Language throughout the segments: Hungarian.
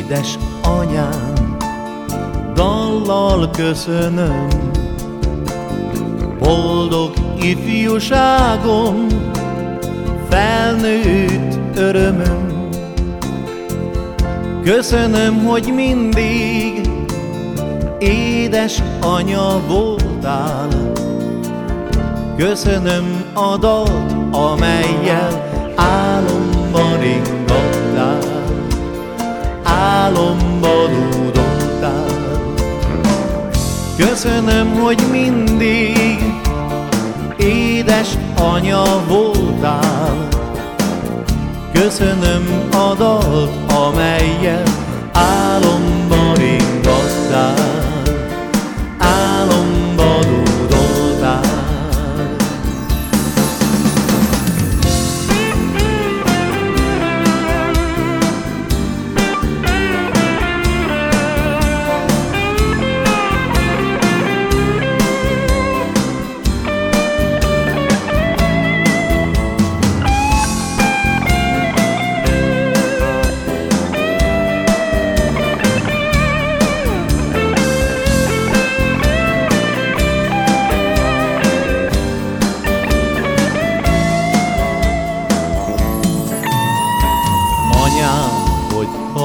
Édes anyám, dallal köszönöm, Boldog ifjúságom, felnőtt örömöm. Köszönöm, hogy mindig édes anya voltál, Köszönöm a dalt, amelyel álomban ringattál, Köszönöm, hogy mindig édes anya voltál, Köszönöm a dalt, amelyel álomban ringattál.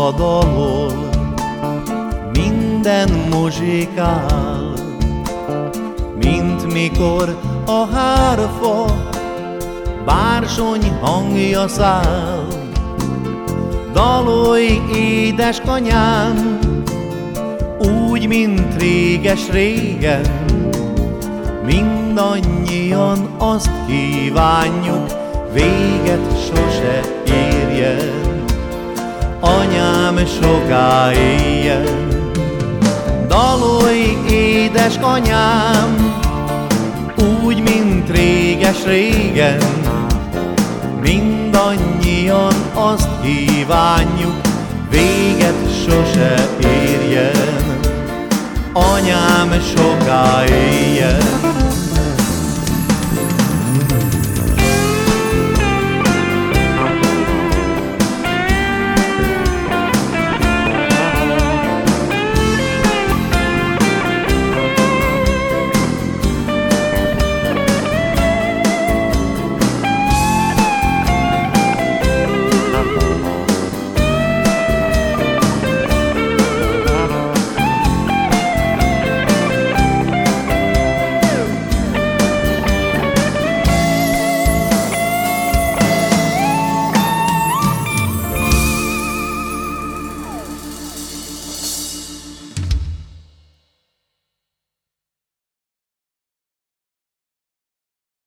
A dalol, minden muzsikál, mint mikor a hárfa bársony hangja száll. Dalolj, édes kanyám, úgy, mint réges régen, mindannyian azt kívánjuk, véget sose érjen anyám soká éjjel. Dalolj, édes anyám, úgy, mint réges régen, mindannyian azt kívánjuk, véget sose érjen. Anyám soká éjjel.